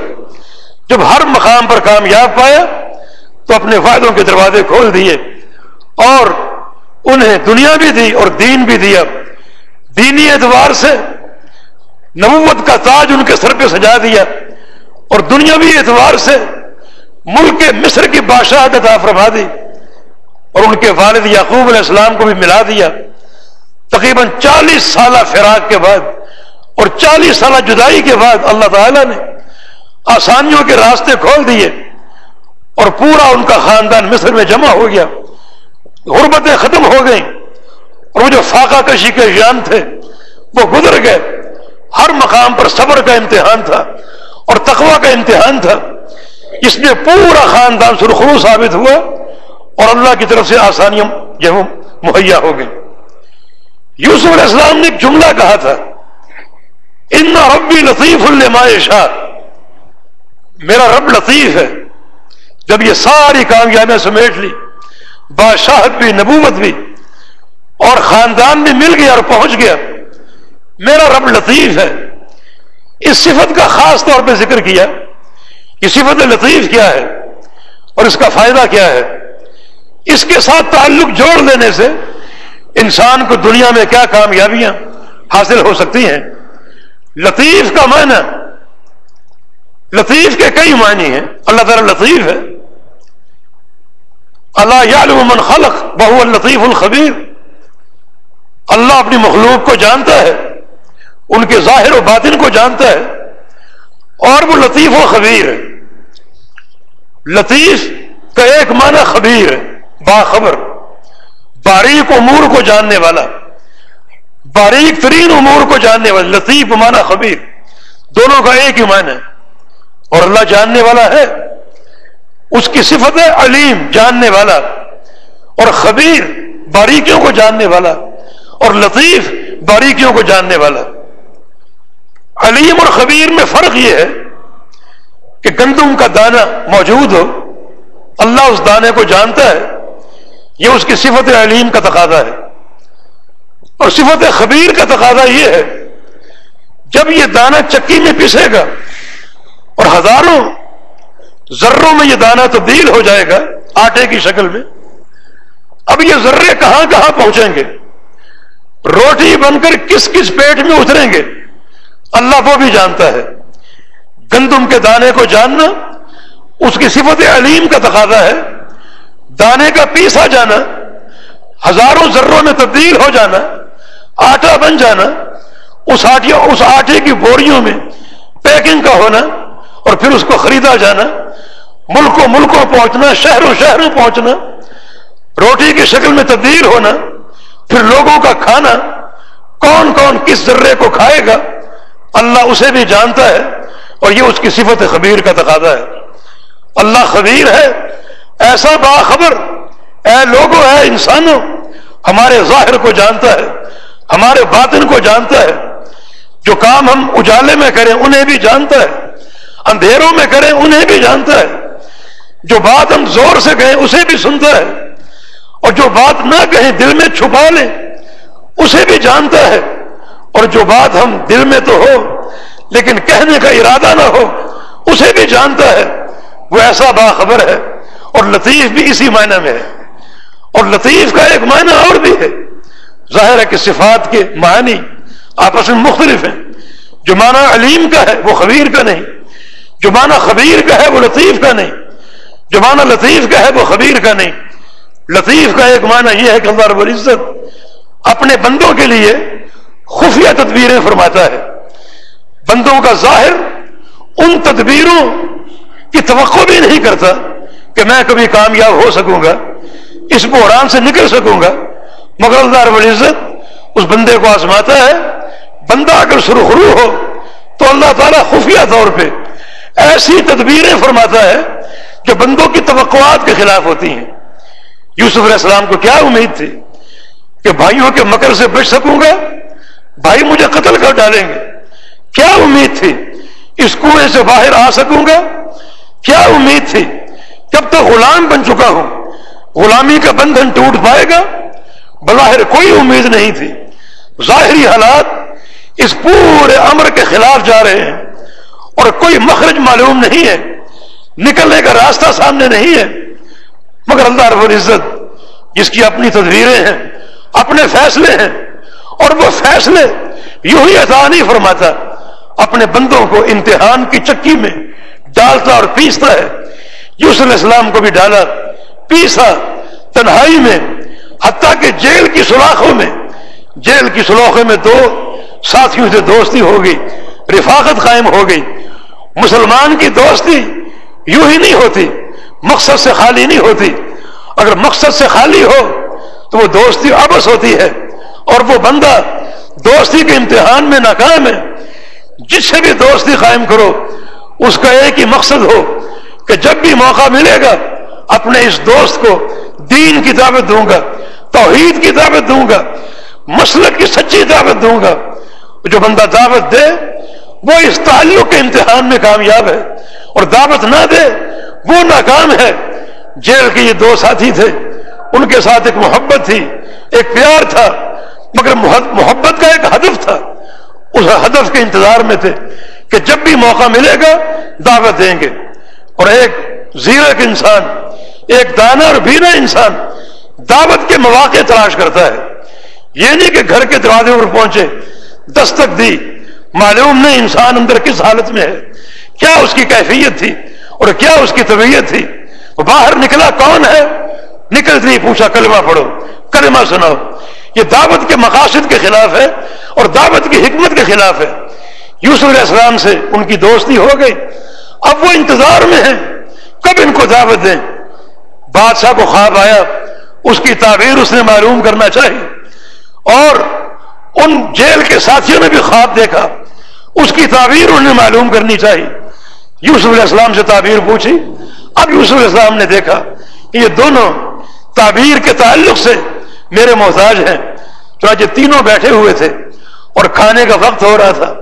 جب ہر مقام پر کامیاب پایا، تو اپنے فائدوں کے دروازے کھول دیے۔ اور انہیں دنیا بھی دی اور دین بھی دیا۔ دینی اعتبار سے نبوت کا تاج ان کے سر پہ سجا دیا۔ اور دنیاوی اعتبار سے ملک مصر کی بادشاہ عطا فرما دی۔ اور ان کے والد یعقوب علیہ السلام کو بھی ملا دیا۔ تقریباً چالیس سالہ فراق کے بعد اور چالیس سالہ جدائی کے بعد اللہ تعالی نے آسانیوں کے راستے کھول دیے اور پورا ان کا خاندان مصر میں جمع ہو گیا۔ غربتیں ختم ہو گئیں اور وہ جو فاقہ کشی کے جان تھے وہ گزر گئے۔ ہر مقام پر صبر کا امتحان تھا اور تقوی کا امتحان تھا۔ اس میں پورا خاندان سرخرو ثابت ہوا۔ اور اللہ کی طرف سے آسانیاں جو مہیا ہو گئی یوسف علیہ السلام نے ایک جملہ کہا تھا، ان ربی لطیف الما میرا رب لطیف ہے۔ جب یہ ساری کامیابیاں سمیٹ لی، بادشاہت بھی، نبوت بھی، اور خاندان بھی مل گیا اور پہنچ گیا، میرا رب لطیف ہے۔ اس صفت کا خاص طور پہ ذکر کیا، یہ صفت لطیف کیا ہے، اور اس کا فائدہ کیا ہے؟ اس کے ساتھ تعلق جوڑ لینے سے انسان کو دنیا میں کیا کامیابیاں حاصل ہو سکتی ہیں؟ لطیف کا معنی، لطیف کے کئی معنی ہیں۔ اللہ تعالیٰ لطیف ہے۔ اللہ یعلم من خلق بہو الطیف الخبیر۔ اللہ اپنی مخلوق کو جانتا ہے، ان کے ظاہر و باطن کو جانتا ہے۔ اور وہ لطیف و خبیر ہے۔ لطیف کا ایک معنی خبیر ہے۔ باخبر، باریک امور کو جاننے والا، باریک ترین امور کو جاننے والا، لطیف معنی خبیر، دونوں کا ایک ہی معنی ہے۔ اور اللہ جاننے والا ہے، اس کی صفت ہے علیم، جاننے والا۔ اور خبیر، باریکیوں کو جاننے والا۔ اور لطیف، باریکیوں کو جاننے والا۔ علیم اور خبیر میں فرق یہ ہے کہ گندم کا دانہ موجود ہو، اللہ اس دانے کو جانتا ہے۔ یہ اس کی صفت علیم کا تقاضا ہے۔ اور صفت خبیر کا تقاضا یہ ہے، جب یہ دانہ چکی میں پسے گا اور ہزاروں ذروں میں یہ دانہ تبدیل ہو جائے گا آٹے کی شکل میں، اب یہ ذرے کہاں کہاں پہنچیں گے؟ روٹی بن کر کس کس پیٹ میں اتریں گے؟ اللہ وہ بھی جانتا ہے۔ گندم کے دانے کو جاننا اس کی صفت علیم کا تقاضا ہے۔ دانے کا پیسا جانا، ہزاروں ذروں میں تبدیل ہو جانا، آٹا بن جانا، اس اس آٹے کی بوریوں میں پیکنگ کا ہونا اور پھر اس کو خریدا جانا، ملکوں ملکوں پہنچنا، شہروں شہروں پہنچنا، روٹی کی شکل میں تبدیل ہونا، پھر لوگوں کا کھانا، کون کون کس ذرے کو کھائے گا، اللہ اسے بھی جانتا ہے اور یہ اس کی صفت خبیر کا تقاضا ہے۔ اللہ خبیر ہے ایسا باخبر، اے لوگوں، اے انسانوں، ہمارے ظاہر کو جانتا ہے، ہمارے باطن کو جانتا ہے۔ جو کام ہم اجالے میں کریں، انہیں بھی جانتا ہے۔ اندھیروں میں کریں، انہیں بھی جانتا ہے۔ جو بات ہم زور سے کہیں، اسے بھی سنتا ہے۔ اور جو بات نہ کہیں، دل میں چھپا لیں، اسے بھی جانتا ہے۔ اور جو بات ہم دل میں تو ہو، لیکن کہنے کا ارادہ نہ ہو، اسے بھی جانتا ہے۔ وہ ایسا باخبر ہے۔ اور لطیف بھی اسی معنی میں ہے۔ اور لطیف کا ایک معنی اور بھی ہے۔ ظاہر ہے کہ صفات کے معنی آپس میں مختلف ہیں۔ جو معنی علیم کا ہے وہ خبیر کا نہیں۔ جو معنی خبیر کا ہے وہ لطیف کا نہیں۔ جو معنی لطیف کا ہے وہ خبیر کا نہیں۔ لطیف کا ایک معنی یہ ہے کہ اللہ رب العزت اپنے بندوں کے لیے خفیہ تدبیریں فرماتا ہے۔ بندوں کا ظاہر ان تدبیروں کی توقع بھی نہیں کرتا۔ کہ میں کبھی کامیاب ہو سکوں گا، اس بحران سے نکل سکوں گا۔ مگر اللہ رب العزت اس بندے کو آزماتا ہے، بندہ اگر سرخرو ہو تو اللہ تعالیٰ خفیہ طور پہ ایسی تدبیریں فرماتا ہے جو بندوں کی توقعات کے خلاف ہوتی ہیں۔ یوسف علیہ السلام کو کیا امید تھی کہ بھائیوں کے مکر سے بچ سکوں گا؟ بھائی مجھے قتل کر ڈالیں گے۔ کیا امید تھی اس کنویں سے باہر آ سکوں گا؟ کیا امید تھی جب تک غلام بن چکا ہوں، غلامی کا بندھن ٹوٹ پائے گا، بظاہر کوئی امید نہیں تھی۔ ظاہری حالات اس پورے امر کے خلاف جا رہے ہیں اور کوئی مخرج معلوم نہیں ہے۔ نکلنے کا راستہ سامنے نہیں ہے۔ مگر اللہ رب العزت جس کی اپنی تدبیریں ہیں، اپنے فیصلے ہیں، اور وہ فیصلے یوں ہی عطا نہیں فرماتا، اپنے بندوں کو امتحان کی چکی میں ڈالتا اور پیستا ہے۔ یوسف علیہ السلام کو بھی ڈالا، پیسا، تنہائی میں، حتیٰ کہ جیل کی سلاخوں میں۔ جیل کی سلاخوں میں دو ساتھیوں سے دوستی ہو گئی، رفاقت قائم ہو گئی۔ مسلمان کی دوستی یوں ہی نہیں ہوتی، مقصد سے خالی نہیں ہوتی۔ اگر مقصد سے خالی ہو تو وہ دوستی آپس ہوتی ہے، اور وہ بندہ دوستی کے امتحان میں ناکام ہے۔ جس سے بھی دوستی قائم کرو، اس کا ایک ہی مقصد ہو کہ جب بھی موقع ملے گا، اپنے اس دوست کو دین کی دعوت دوں گا، توحید کی دعوت دوں گا، مسلک کی سچی دعوت دوں گا، جو بندہ دعوت دے، وہ اس تعلق کے امتحان میں کامیاب ہے اور دعوت نہ دے، وہ ناکام ہے۔ جیل کے یہ دو ساتھی تھے، ان کے ساتھ ایک محبت تھی، ایک پیار تھا، مگر محبت کا ایک ہدف تھا۔ اس ہدف کے انتظار میں تھے کہ جب بھی موقع ملے گا، دعوت دیں گے۔ اور ایک زیرک انسان، ایک دانا اور بینا انسان دعوت کے مواقع تلاش کرتا ہے۔ یہ نہیں کہ گھر کے دروازے پر پہنچے، دستک دی۔ معلوم نہیں انسان اندر کس حالت میں ہے۔ کیا اس کی کیفیت تھی اور کیا اس کی طبیعت تھی؟ وہ باہر نکلا کون ہے؟ نکلتے ہی پوچھا، کلمہ پڑھو، کلمہ سناؤ۔ یہ دعوت کے مقاصد کے خلاف ہے اور دعوت کی حکمت کے خلاف ہے۔ یوسف علیہ السلام سے ان کی دوستی ہو گئی۔ اب وہ انتظار میں ہیں۔ کب ان کو دعوت دیں؟ بادشاہ کو خواب آیا۔ اس کی تعبیر اس نے معلوم کرنا چاہیے اور ان جیل کے ساتھیوں نے بھی خواب دیکھا۔ اس کی تعبیر انہیں معلوم کرنی چاہیے یوسف علیہ السلام سے تعبیر پوچھی۔ اب یوسف علیہ السلام نے دیکھا کہ یہ دونوں تعبیر کے تعلق سے میرے محتاج ہیں۔ تو آج تینوں بیٹھے ہوئے تھے اور کھانے کا وقت ہو رہا تھا۔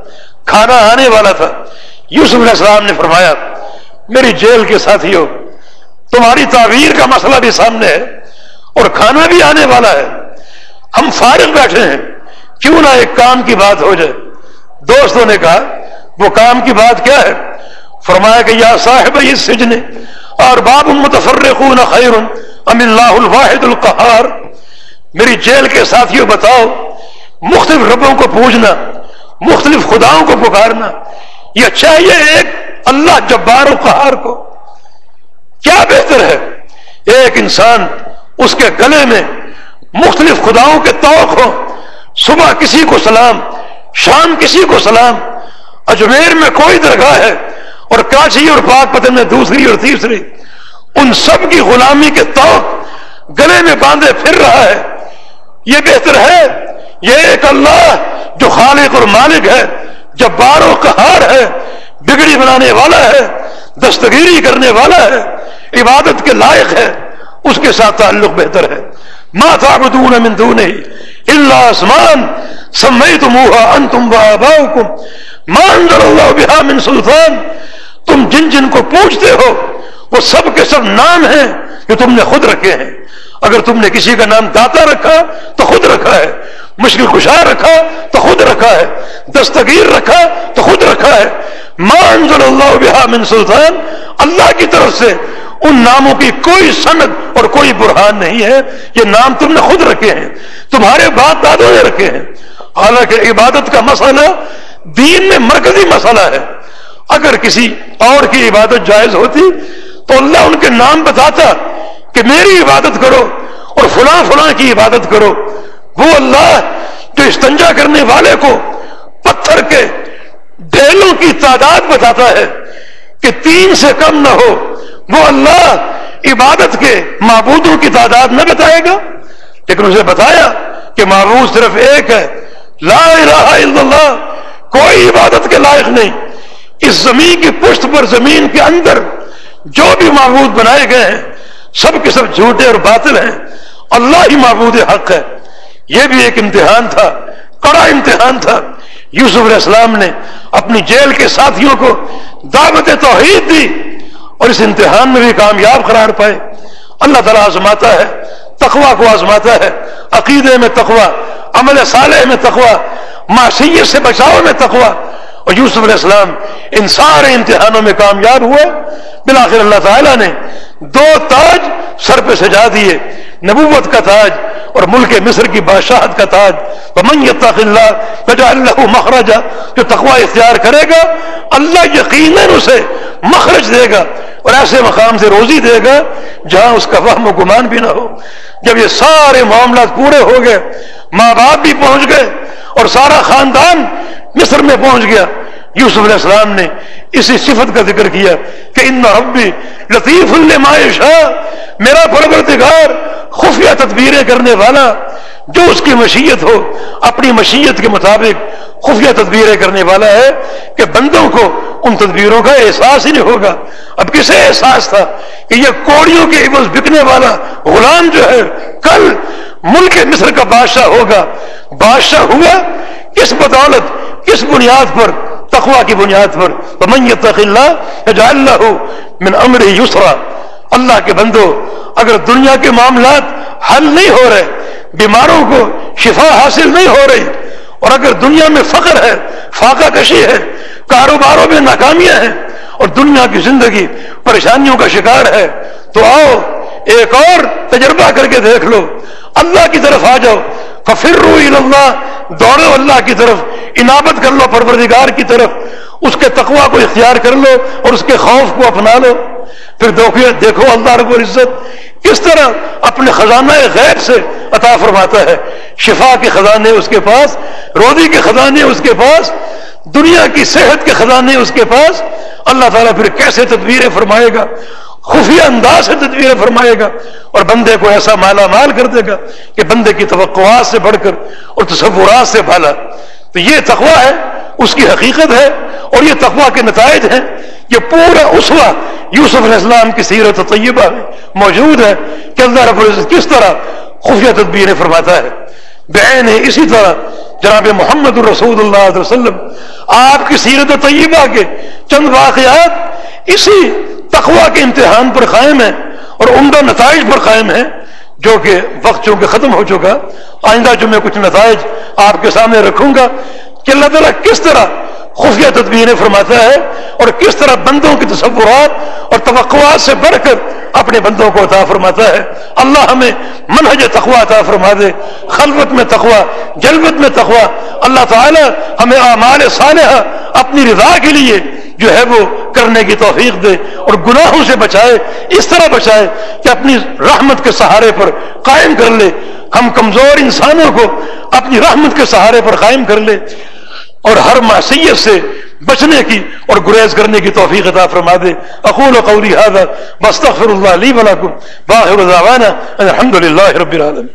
کھانا آنے والا تھا۔ یوسف علیہ السلام نے فرمایا، میری جیل کے ساتھیوں، تمہاری تعبیر کا مسئلہ بھی سامنے ہے اور کھانا بھی آنے والا ہے۔ ہم فارغ بیٹھے ہیں، کیوں نہ ایک کام کی بات ہو جائے۔ دوستوں نے کہا، وہ کام کی بات کیا ہے؟ فرمایا کہ یا صاحب اس سجن اور باب متفرقون خیر ام اللہ الواحد القہار۔ میری جیل کے ساتھیوں، بتاؤ، مختلف ربوں کو پوجنا مختلف خداؤں کو پکارنا۔ یہ چاہیے ایک اللہ جبار و قہار کو۔ کیا بہتر ہے؟ ایک انسان اس کے گلے میں مختلف خداؤں کے توق ہو صبح کسی کو سلام، شام کسی کو سلام۔ اجمیر میں کوئی درگاہ ہے اور کراچی اور پاک پتن میں دوسری اور تیسری۔ ان سب کی غلامی کے توق گلے میں باندھے پھر رہا ہے۔ یہ بہتر ہے؟ یہ ایک اللہ جو خالق اور مالک ہے، جب بارو کہار ہے، بگڑی بنانے والا ہے، دستگیری کرنے والا ہے، عبادت کے لائق ہے، اس کے ساتھ تعلق بہتر ہے۔ ما تعبدون من دونه الا اسمان سميتموها انتم واباؤكم ما انزل الله بها من سلطان۔ تم جن جن کو پوچھتے ہو، وہ سب کے سب نام ہیں جو تم نے خود رکھے ہیں۔ اگر تم نے کسی کا نام داتا رکھا تو خود رکھا ہے، مشکل کشا رکھا تو خود رکھا ہے، دستگیر رکھا تو خود رکھا ہے۔ ما انزل اللہ بہا من سلطان، اللہ کی طرف سے ان ناموں کی کوئی سند اور کوئی برہان نہیں ہے، یہ نام تم نے خود رکھے ہیں، تمہارے باپ دادوں نے رکھے ہیں۔ حالانکہ عبادت کا مسئلہ دین میں مرکزی مسئلہ ہے۔ اگر کسی اور کی عبادت جائز ہوتی تو اللہ ان کے نام بتاتا کہ میری عبادت کرو اور فلاں فلاں کی عبادت کرو۔ وہ اللہ جو استنجا کرنے والے کو پتھر کے ڈھیلوں کی تعداد بتاتا ہے کہ تین سے کم نہ ہو، وہ اللہ عبادت کے معبودوں کی تعداد نہ بتائے گا۔ لیکن اسے بتایا کہ معبود صرف ایک ہے۔ لا الہ الا اللہ، کوئی عبادت کے لائق نہیں۔ اس زمین کی پشت پر زمین کے اندر جو بھی معبود بنائے گئے ہیں سب کے سب جھوٹے اور باطل ہیں۔ اللہ ہی معبود حق ہے۔ یہ بھی ایک امتحان تھا، کڑا امتحان تھا۔ یوسف علیہ السلام نے اپنی جیل کے ساتھیوں کو دعوت توحید دی اور اس امتحان میں بھی کامیاب قرار پائے۔ اللہ تعالیٰ آزماتا ہے تقوا کو آزماتا ہے۔ عقیدے میں تقوا عمل صالح میں تقوا معصیت سے بچاؤ میں تقوا اور یوسف علیہ السلام ان سارے امتحانوں میں کامیاب ہوئے بلاخر اللہ تعالیٰ نے دو تاج سر پہ سجا دیے۔ نبوت کا تاج اور ملک مصر کی بادشاہت کا تاج۔ بمن یتق اللہ فجا اللہ مخرجا۔ جو تقوا اختیار کرے گا، اللہ یقیناً اسے مخرج دے گا اور ایسے مقام سے روزی دے گا جہاں اس کا وہم و گمان بھی نہ ہو۔ جب یہ سارے معاملات پورے ہو گئے، ماں باپ بھی پہنچ گئے اور سارا خاندان مصر میں پہنچ گیا۔ یوسف علیہ السلام نے اسی صفت کا ذکر کیا کہ ان ربی لطیف شاہ میرا پرورتگار خفیہ تدبیریں کرنے والا جو اس کی مشیت ہو، اپنی مشیت کے مطابق خفیہ تدبیریں کرنے والا ہے کہ بندوں کو ان تدبیروں کا احساس ہی نہیں ہوگا۔ اب کسے احساس تھا کہ یہ کوڑیوں کے عوض بکنے والا غلام جو ہے، کل ملک مصر کا بادشاہ ہوگا۔ بادشاہ ہوا کس بدولت کس بنیاد پر تقوا کی بنیاد پر من يتق اللہ من امر یسرا اللہ کے بندو، اگر دنیا کے معاملات حل نہیں ہو رہے، بیماروں کو شفا حاصل نہیں ہو رہی، اور اگر دنیا میں فقر ہے، فاقہ کشی ہے، کاروباروں میں ناکامیاں ہیں، اور دنیا کی زندگی پریشانیوں کا شکار ہے، تو آؤ ایک اور تجربہ کر کے دیکھ لو۔ اللہ کی طرف آ جاؤ ففر اللہ دوڑو اللہ کی طرف۔ انابت کر لو، پروردگار کی طرف۔ اس کے تقوا کو اختیار کر لو اور اس کے خوف کو اپنا لو۔ پھر دیکھو اللہ رب العزت کس طرح اپنے خزانہ غیر سے عطا فرماتا ہے۔ شفا کے خزانے اس کے پاس، روزی کے خزانے اس کے پاس، دنیا کی صحت کے خزانے اس کے پاس۔ اللہ تعالیٰ پھر کیسے تدبیریں فرمائے گا؟ خفیہ انداز سے تدبیر فرمائے گا۔ اور بندے کو ایسا مالا مال کر دے گا کہ بندے کی توقعات سے بڑھ کر اور تصورات سے بھالا تو یہ تقوا ہے، اس کی حقیقت ہے اور یہ تقوا کے نتائج ہیں۔ یہ پورا اسوا یوسف علیہ السلام کی سیرت طیبہ میں موجود ہے کہ اللہ رب العزت کس طرح خفیہ تدبیریں فرماتا ہے۔ بین ہے اسی طرح جناب محمد الرسول اللہ علیہ وسلم، آپ کی سیرت طیبہ کے چند واقعات اسی تقوا کے امتحان پر قائم ہے اور عمدہ نتائج پر قائم ہے جو کہ وقت چونکہ ختم ہو چکا، آئندہ جو میں کچھ نتائج آپ کے سامنے رکھوں گا کہ اللہ تعالیٰ کس طرح خفیہ تدبیریں فرماتا ہے اور کس طرح بندوں کی تصورات اور توقعات سے بڑھ کر اپنے بندوں کو عطا فرماتا ہے۔ اللہ ہمیں منہج تقوا عطا فرما دے، خلوت میں تقوا جلبت میں تقوا اللہ تعالی ہمیں اعمال صالحہ اپنی رضا کے لیے جو ہے وہ کرنے کی توفیق دے اور گناہوں سے بچائے، اس طرح بچائے کہ اپنی رحمت کے سہارے پر قائم کر لے۔ ہم کمزور انسانوں کو اپنی رحمت کے سہارے پر قائم کر لے۔ اور ہر معصیت سے بچنے کی اور گریز کرنے کی توفیق عطا فرما دے۔ اقول قولی هذا، واستغفر الله لي ولكم، واخر دعوانا الحمد لله رب العالمين۔